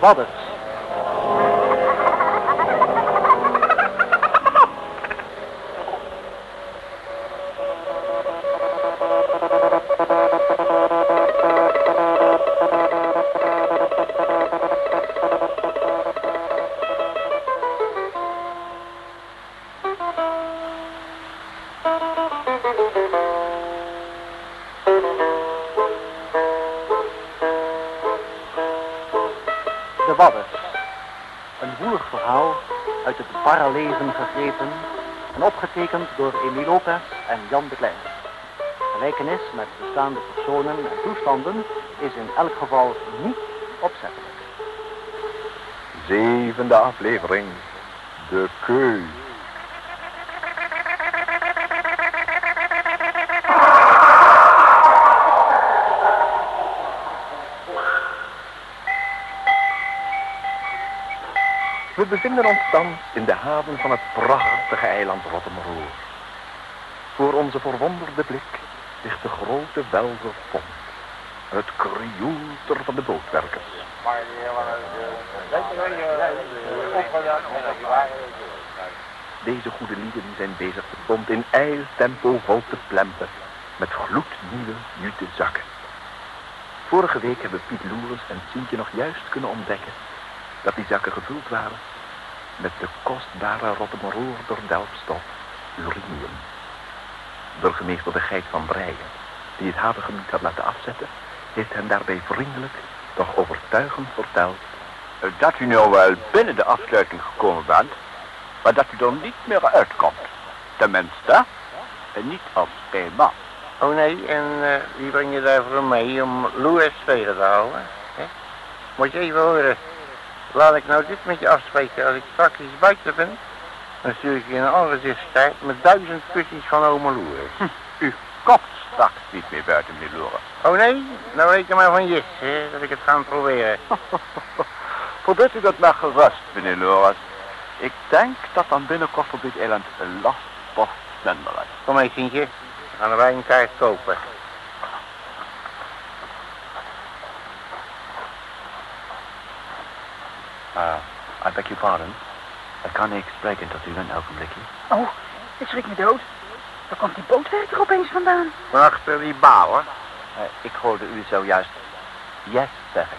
Bubba De Wadders. Een woelig verhaal uit het paralezen gegrepen en opgetekend door Emile Lopez en Jan de Klein. Gelijkenis met bestaande personen en toestanden is in elk geval niet opzettelijk. Zevende aflevering. De keus. We bevinden ons thans in de haven van het prachtige eiland Rottemeroer. Voor onze verwonderde blik ligt de grote Welser Pont. Het krioelter van de bootwerkers. Deze goede lieden zijn bezig de pont in ijltempo vol te plempen met gloednieuwe jute zakken. Vorige week hebben Piet Loeres en Sientje nog juist kunnen ontdekken dat die zakken gevuld waren met de kostbare Rottemeroer door Delpstof, urinium. Burgemeester de Geit van Breien, die het havengebied had laten afzetten, heeft hen daarbij vriendelijk, doch overtuigend verteld Dat u nou wel binnen de afsluiting gekomen bent, maar dat u er niet meer uitkomt. Tenminste, en niet als eenmaal. Oh nee, en eh, wie breng je daarvoor mee om Louis tegen te houden? Hè? Moet je even horen. Laat ik nou dit met je afspreken. Als ik straks eens buiten ben, dan stuur ik je een aangezichtskaart met duizend kusjes van oma Louis. U komt straks niet meer buiten, meneer Loren. Oh nee, nou reken maar van yes, hè, dat ik het ga proberen. Probeert u dat maar gerust, meneer Loren. Ik denk dat dan binnenkort op dit eiland een lastpost minder is. Kom mee, Sientje. Dan gaan wij een kaart kopen. Ah, I beg your pardon. Ik kan niks spreken tot u een ogenblikje. Oh, ik schrik me dood. Waar komt die bootwerker opeens vandaan? Van achter die bouwen. Eh, ik hoorde u zojuist yes zeggen.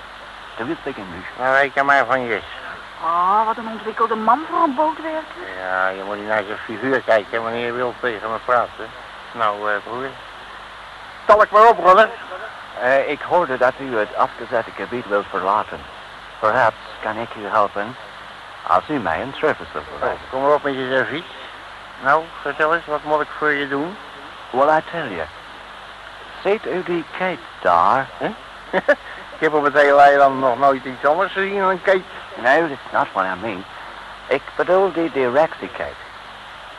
Do you speak English? Dan reken maar van yes. Oh, wat een ontwikkelde man voor een bootwerker. Ja, je moet niet naar zijn figuur kijken wanneer je wilt tegen me praten. Nou, eh, broer. Zal ik maar oprollen? Eh, ik hoorde dat u het afgezette gebied wilt verlaten. Perhaps kan ik u helpen als u mij een service wilt Oh, bewijzen. kom maar op met je servies. Nou, vertel eens, wat moet ik voor je doen? Well, I tell you. Ziet u die kite daar? ik heb op het hele eiland nog nooit iets anders gezien dan een kite. No, that's not what I mean. Ik bedoel die directiekite.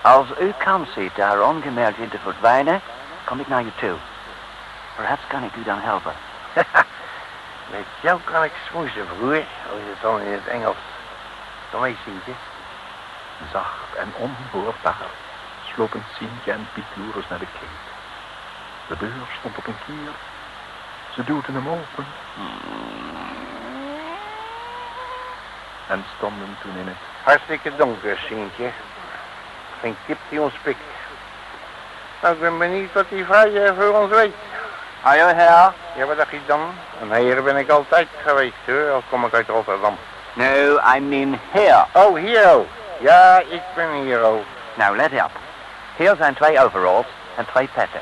Als u kans ziet daar ongemerkt in te verdwijnen, kom ik naar je toe. Perhaps kan ik u dan helpen. Met jou kan ik smoesen, broer. Als je het dan in het Engels. Kom mee, Sientje. Zacht en onhoorbaar slopen Sientje en Piet Loeres naar de keet. De deur stond op een kier. Ze duwden hem open. En stonden toen in het Hartstikke donker, Sientje. Geen kip die ons pikt. Nou, ik ben benieuwd wat die vrije voor ons weet. Hallo, heer. Ja, wat dacht je dan? Een heer ben ik altijd geweest, hoor. Al kom ik uit Rotterdam. No, I mean here. Oh, Hero. Ja, ik ben Hero. Nou, let up. Hier zijn twee overalls en twee petten.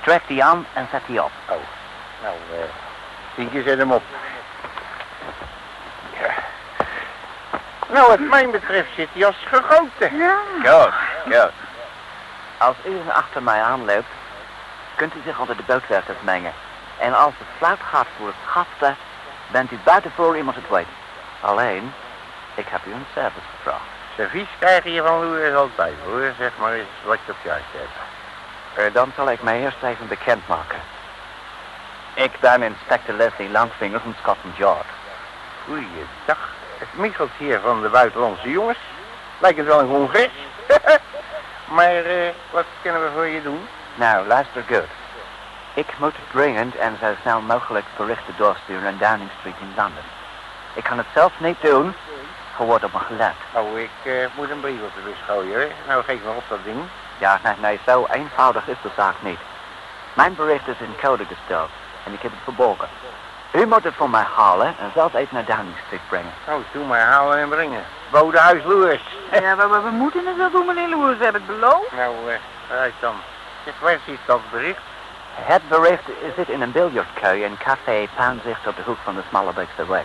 Trek die aan en zet die op. Oh, nou, eh, Sientje, zet hem op. Ja. Nou, wat mij betreft zit hij als gegoten. Ja. Goed, goed. Als u achter mij aanloopt, kunt u zich onder de bootwerkers mengen. En als het fluit gaat voor het gafte, bent u buiten voor iemand het weet. Alleen, ik heb u een service gevraagd. Servies krijg je van Louis altijd, hoor. Zeg maar eens wat je op je hebt. Eh, dan zal ik mij eerst even bekendmaken. Ik ben inspector Leslie Landvinger van Scotland Yard. Goeiedag. Het Michels hier van de buitenlandse jongens. Lijkt het wel een congres. maar eh, wat kunnen we voor je doen? Nou, luister goed. Ik moet dringend en zo snel mogelijk berichten doorsturen naar Downing Street in Londen. Ik kan het zelf niet doen. Geworden op mijn gelet. Oh, ik eh, moet een brief op de bus gooien. Nou, geef maar op dat ding. Ja, nee, nee, zo eenvoudig is de zaak niet. Mijn bericht is in code gesteld en ik heb het verborgen. U moet het voor mij halen en zelf even naar Downing Street brengen. Oh, doe maar halen en brengen. Bodehuis Lewis. Ja, maar we, we moeten het wel doen, meneer Loers. We hebben het beloofd. Nou, eh, vooruit dan. Waar zit dat bericht? Het bericht zit in een biljartkeu in café Paanzicht op de hoek van de Smallebeekse weg.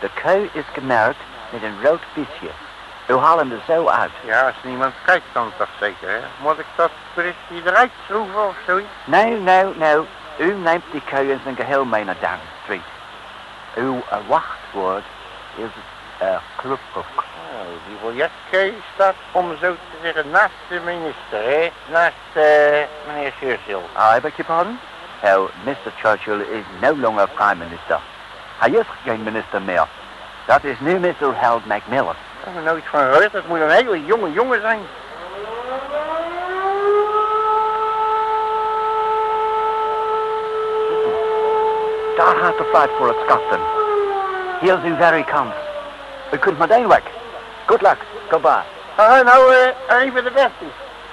De keu is gemerkt met een rood piesje. U haalt hem er zo uit. Ja, als niemand kijkt dan toch zeker, hè? Moet ik dat berichtje eruit schroeven of zoiets? Nee, nee, nee. U neemt die keu in zijn geheel mee naar Downing Street. Uw wachtwoord is uh, kroephoek. Die biljartkeu staat, om zo te zeggen, naast de minister, hè? Naast, eh, meneer Churchill. I beg your pardon? Oh, Mr. Churchill is no longer prime minister. Hij is geen minister meer. Dat is nu Mr. Harold Macmillan. Ik heb er nooit van gehoord. Dat moet een hele jonge jongen zijn. Daar gaat de flight voor het skasten. Hier is uw very kans. U kunt meteen weg. Good luck. Goodbye. Ah, nou, eh, even de beste.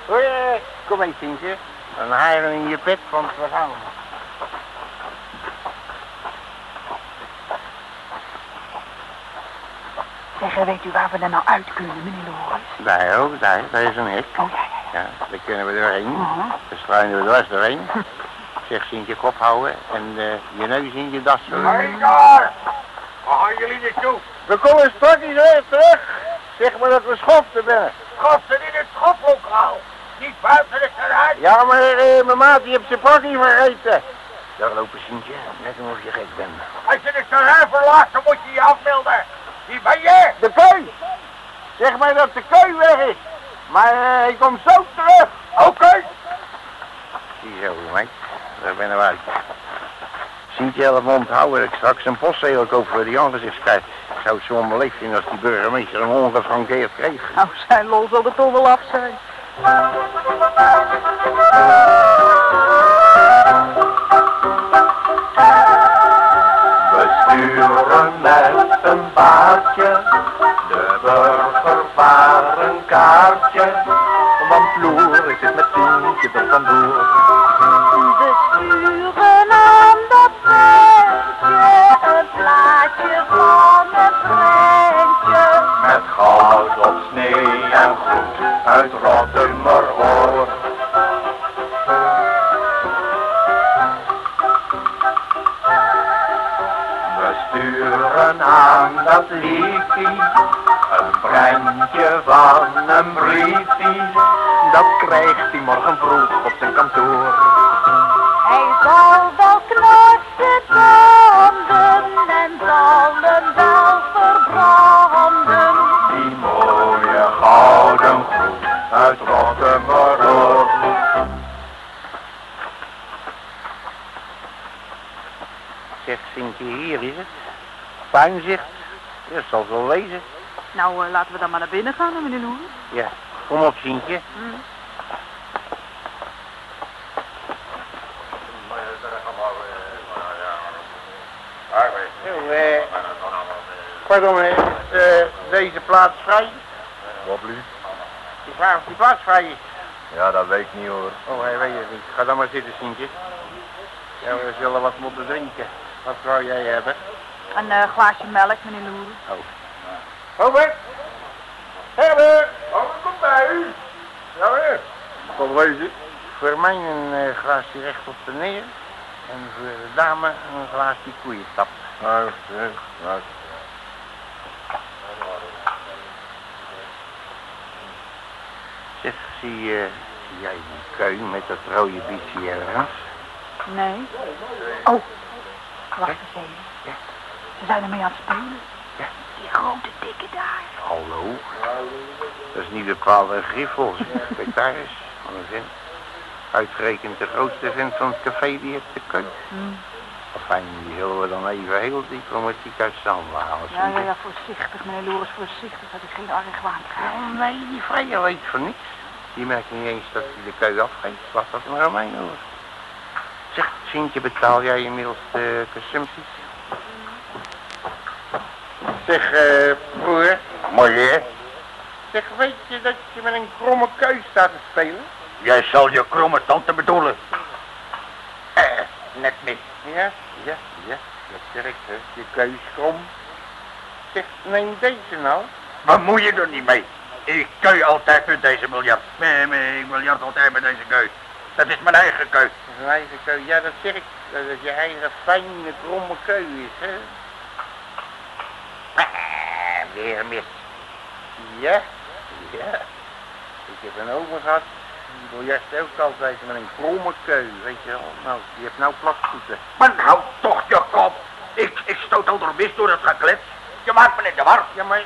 Eh, kom eens, Tientje. Een haren in je pet, want we gaan. Zeg, weet u waar we er nou uit kunnen, meneer Loris? Daar ook, daar. Daar is een hek. Oh, ja, ja, ja. Ja, daar kunnen we doorheen. Mhm. Dan struinen we dwars doorheen. Zeg, Sintje, kop houden en eh, je neus in je das. Hé, daar! Waar gaan jullie naartoe? We komen straks weer terug. Zeg maar dat we schoften zijn. Schoften in het schoflokaal. Niet buiten het terrein. Ja, maar eh, mijn maat die heeft zijn pakje vergeten. Daar lopen Sintje, net alsof je gek bent. Als je het terrein verlaat, dan moet je je afmelden. Wie ben je? De keu! Zeg maar dat de keu weg is. Maar eh, hij komt zo terug. Oké. Ziezo, meid. Daar ben ik uit. Sintje helemaal onthouden dat ik straks een postzegel koop voor die aangezichtskaart. Ik zou het zo onbeleefd vinden als die burgemeester een ongefrankeerd kreeg. Nou, zijn lol zal er toch wel af zijn. We sturen met een baardje de burger waar een kaartje. Want Loer is het met tientje er vandoor. We dat liefie een prentje van een briefie. Dat krijgt hij morgen vroeg op zijn kantoor. Hij zal wel knarsen tanden en zal hem wel verbranden. Die mooie gouden groet uit Rottemeroor. Zeg Sintje, hier is het. Puinzicht. Je zal het wel lezen. Nou, eh, laten we dan maar naar binnen gaan, meneer Loris. Ja, kom op Sintje. Zo, eh, pardon, is eh, deze plaats vrij? Wat lief? Ik vraag of die plaats vrij is. Ja, dat weet ik niet hoor. Oh, hij weet het niet. Ga dan maar zitten, Sintje. Ja, we zullen wat moeten drinken. Wat zou jij hebben? Een eh, glaasje melk, meneer Loris. Robert! Herbert! Robert, kom bij u! Ja. Wat wezen? Voor mij een eh, glaasje recht op de neer. En voor de dame een glaasje koeientap. Nou, zeg, nou. Zeg, zie, eh, zie jij die keu met dat rode bietje ergens? Nee. Oh, wacht eens even. Ja. Ze zijn ermee aan het spelen. Ja. Die grote dikke daar. Hallo? Dat is niet bepaald een griffel. Kijk daar eens, van een. Uitgerekend de grootste vent van het café, die heeft de keu. Hm. Enfin, die zullen we dan even heel diplomatiek uit handen halen. Ja, ja, ja, voorzichtig, meneer Loris, voorzichtig, dat hij geen argwaan krijgt. Oh, nee, die vrije weet van niets. Die merkt niet eens dat hij de keu afgeeft. Laat dat maar aan mij hoor. Zeg, Sintje, betaal jij inmiddels de consumpties? Zeg, eh, broer. Mooi, hè? Zeg, weet je dat je met een kromme keus staat te spelen? Jij zal je kromme tante bedoelen. Eh, net mis. Ja, ja, ja. Dat zeg ik, hè. Je keus krom. Zeg, neem deze nou. Moet je er niet mee? Ik keu altijd met deze miljard. Nee, nee, ik miljard altijd met deze keu. Dat is mijn eigen keu. Dat is een eigen keu. Ja, dat zeg ik. Dat het je eigen fijne kromme keu is, hè. Mis. Ja, ja. Ik heb een ogen gehad. Die biljart ook altijd met een kromme keu, weet je wel. Nou, die heeft nou plakvoeten. Maar nou toch je kop. Ik, ik stoot al door mis door het geklets. Je maakt me in de war. Ja, maar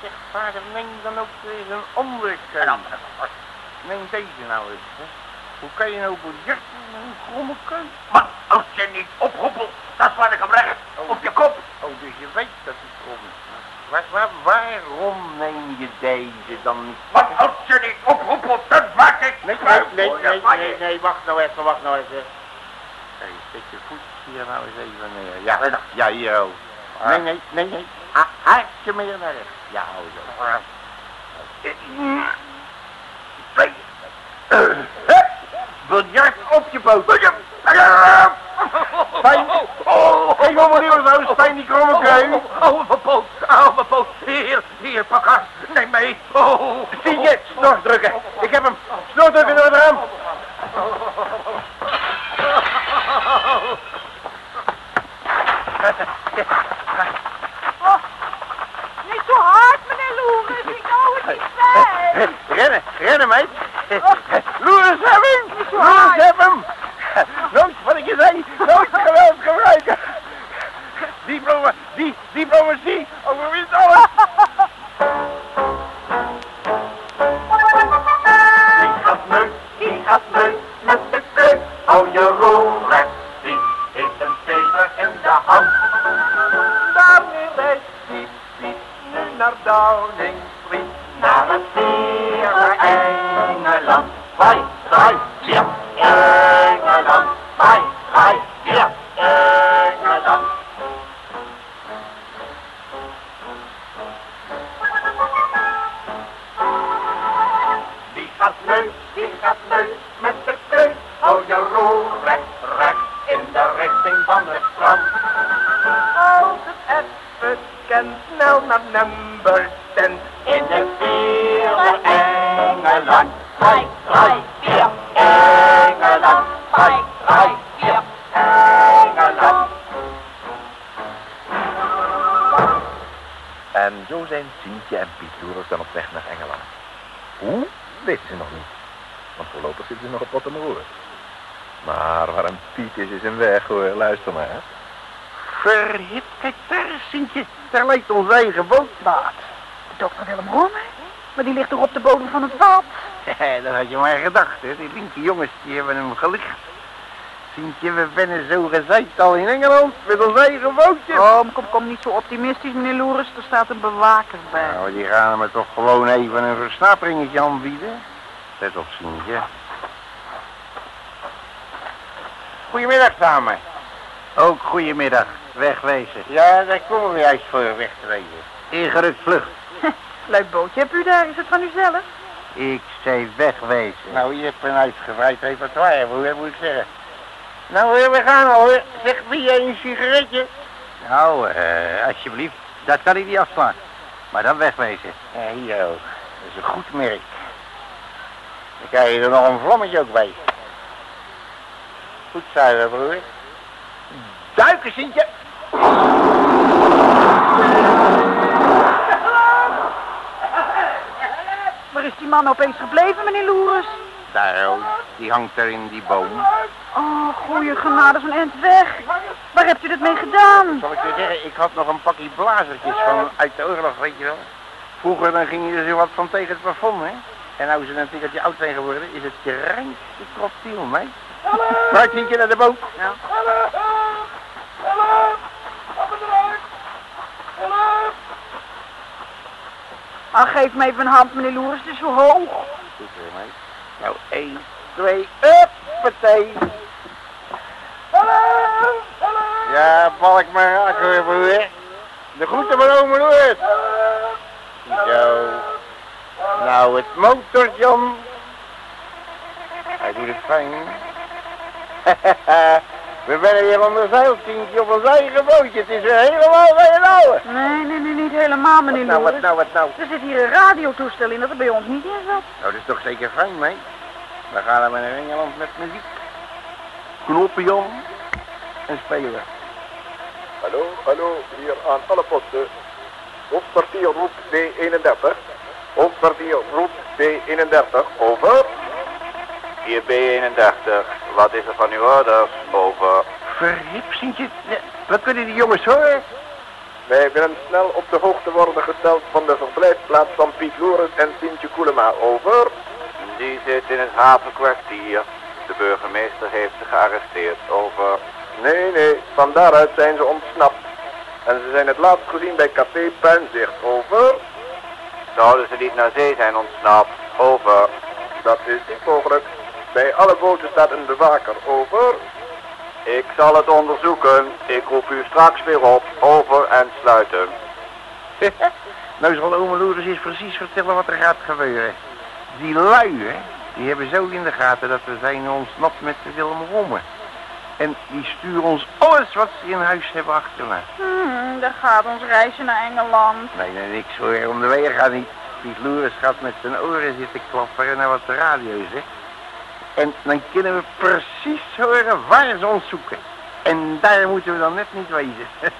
zeg vader, neem dan ook weer een andere keu. Een andere. Neem deze nou eens, hè. Hoe kan je nou biljarten met een kromme keu? Maar als je niet ophoepelt, dan sla ik hem recht op je kop. Oh, dus je weet dat het krom is. Waar, waar, waarom neem je deze dan niet? Want als je niet ophoepelt, dan maak ik Nee, nee, nee, nee, nee, nee, wacht nou even, wacht nou even. Hey, zet je voet hier nou eens even neer. Ja, ja, hier ook. Nee, nee, nee, nee. Ha, haartje meer naar rechts. Ja, hou zo. Twee. Hup, biljart op je poot. Pijn. Ik wil maar nou, Stijn die kromme keu. Oh, mijn poot. Oh, mijn poot. Hier, hier, pak haar. Neem mee. Oh. Zie je, snor drukken. Ik heb hem. Snor drukken door het raam. Oh, niet zo hard, meneer Loeres. Ik hou het niet bij. Rennen, rennen, meid. Loeres, heb hem. Loeres, heb hem. Nooit wat ik je zei, nooit geweld gebruiken. Die, alles. Die die de. Hou recht, die heeft een stever in de hand. Daarmee rijdt die fiets nu naar Downing Street. Naar het zere Engeland. Wij, wij, ja, Engeland. Wij, wij, met de keu. Hou je roer recht, recht in de richting van het strand. Als het even kent, snel naar number 10 in het vierde Engeland. Wij, wij, vier, Engeland. Wij, wij, vier, Engeland. En zo zijn Sientje en Piet Loeres dan op weg naar Engeland. Hoe? Weten ze nog niet. Want voorlopig zitten ze nog op Pottemoer. Maar waar een Piet is, is een weg hoor. Luister maar. Verhit, kijk daar, Sintje. Daar lijkt ons eigen boot. Wat? Dokter Willem Romme? Maar die ligt toch op de bodem van het vat? dat had je maar gedacht, hè. Die linker jongens, die hebben hem gelicht. Sintje, we zijn zo gezeikt al in Engeland met ons eigen bootje. Kom, kom, kom, niet zo optimistisch, meneer Loeres. Er staat een bewaker bij. Nou, die gaan me toch gewoon even een versnapperingetje aanbieden. Let op. Goedemiddag samen. Ook goedemiddag, wegwezen. Ja, daar komen we juist voor weg te wezen. Ingerukt vlucht. Leuk bootje hebt u daar. Is het van uzelf? Ik zei wegwezen. Nou, je hebt een uitgebreid repertoire, hoe moet ik zeggen. Nou, we gaan al hoor. Zeg, wie jij een sigaretje? Nou, eh, alsjeblieft. Dat kan ik niet afslaan. Maar dan wegwezen. Ja, hier ook. Dat is een goed merk. Dan krijg je er nog een vlammetje ook bij. Goed zuiver, broer. Duiken, Sintje. Waar is die man opeens gebleven, meneer Loeres? Daar, oh, die hangt er in die boom. Oh, goeie genade, zo'n end weg. Waar hebt u dat mee gedaan? Zal ik je zeggen, ik had nog een pakje blazertjes van uit de oorlog, weet je wel. Vroeger dan ging je er zo wat van tegen het plafond, hè. En nou ze een tikkeltje oud zijn geworden, is het je reinste kroptiel, mee. Vooruit, Sintje, naar de boot. Ja. Ah, geef me even een hand, meneer Loeres. Het is zo hoog. Goed zo, mee. Nou, één, twee, uppatee. Ja, balk maar raken, broer. De groeten van ome Louis. Zo. Nou, het motor, Jan. Hij doet het fijn. We zijn weer onder zeiltientje op ons eigen bootje. Het is weer helemaal geen ouwe. Nee, nee, nee, niet helemaal, meneer Nou, wat nou, wat nou? Er zit hier een radiotoestel in dat er bij ons niet in zat. Nou, dat is toch zeker fijn, mee? Dan gaan we naar Engeland met muziek. Knoppen om. En spelen. Hallo, hallo, hier aan alle posten. Hoofdkwartier roept B31. Hoofdkwartier roept B31. Over. Hier B31. Wat is er van uw orders? Over. Verripsentje. Ja, Wat kunnen die jongens horen? Wij willen snel op de hoogte worden gesteld van de verblijfplaats van Piet Loris en Sintje Koelema. Over. Die zit in het havenkwartier. De burgemeester heeft ze gearresteerd. Over. Nee, nee, van daaruit zijn ze ontsnapt. En ze zijn het laatst gezien bij Café Puinzicht. Over. Zouden ze niet naar zee zijn ontsnapt? Over. Dat is niet mogelijk. Bij alle boten staat een bewaker. Over. Ik zal het onderzoeken. Ik roep u straks weer op. Over en sluiten. nou zal ome Loeres eens precies vertellen wat er gaat gebeuren. Die lui, hè, die hebben zo in de gaten dat we zijn ontsnapt met de Willem Romme. En die sturen ons alles wat ze in huis hebben achterlaten. Hmm, daar gaat ons reisje naar Engeland. Nee, nee, niks hoor. Om de wegen gaat niet. Piet Loeres gaat met zijn oren zitten klapperen naar wat de radio zegt. En dan kunnen we precies horen waar ze ons zoeken. En daar moeten we dan net niet wezen.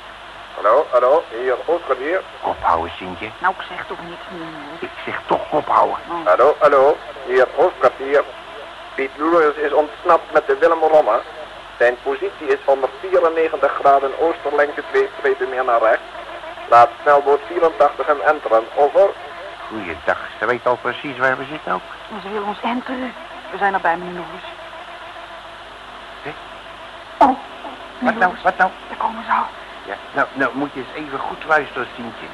Hallo, hallo, hier hoofdkwartier. Ophouden, Sintje. Nou, ik zeg toch niks meer. Ik zeg toch ophouden. Hallo, hallo, hier hoofdkwartier. Piet Loeris is ontsnapt met de Willem Romme. Zijn positie is 194 graden oosterlengte, twee strepen meer naar rechts. Laat snelboot 84 hem enteren. Over. Goeiedag. Ze weet al precies waar we zitten ook. Maar ze willen ons enteren. We zijn erbij, meneer Loris. Hé? Oh, Wat nou, wat nou? daar komen ze al. Ja, nou, nou moet je eens even goed luisteren, Sientje.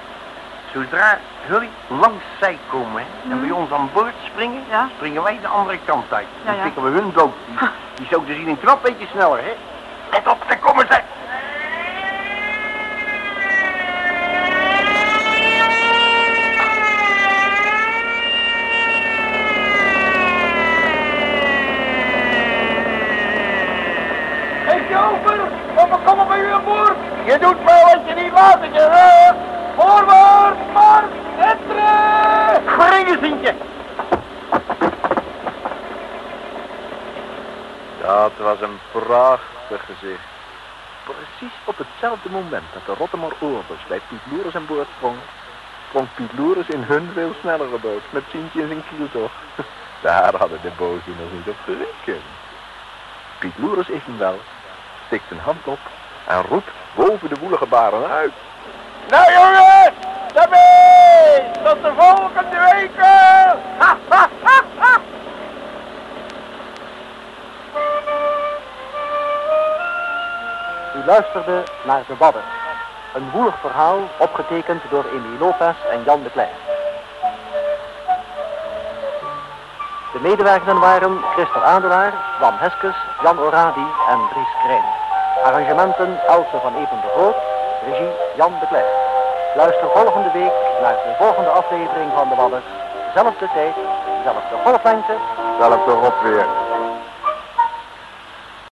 Zodra jullie langs zij komen hè, en bij ons aan boord springen, Ja? springen wij de andere kant uit. Dan Ja, ja. pikken we hun dood. Die, die zo te zien een knap beetje sneller, hè? Let op, daar komen ze! Geef je open, of we komen bij u aan boord. Je doet maar wat je niet laten je, Voorwaarts, mars, enteren! Springen, Dat was een prachtig gezicht. Precies op hetzelfde moment dat de Rotterdam Orbers bij Piet Loeres aan boord sprong, sprong Piet Loeres in hun veel snellere boot met Sintje in zijn kieltocht. Daar hadden de nog niet op gerekend. Piet Loeres is hem wel, steekt zijn hand op en roept boven de woelige baren uit. Nou jongens, daarmee! Tot de volgende week! Luisterde naar De Wadden. Een woelig verhaal opgetekend door Emile Lopez en Jan de Klein. De medewerkenden waren Christel Adelaar, Jan Heskes, Jan Oradi en Dries Krijn. Arrangementen Else van Even de Groot, regie Jan de Klein. Luister volgende week naar de volgende aflevering van De Wadden. Zelfde tijd, zelfde golflengte, Zelfde op weer.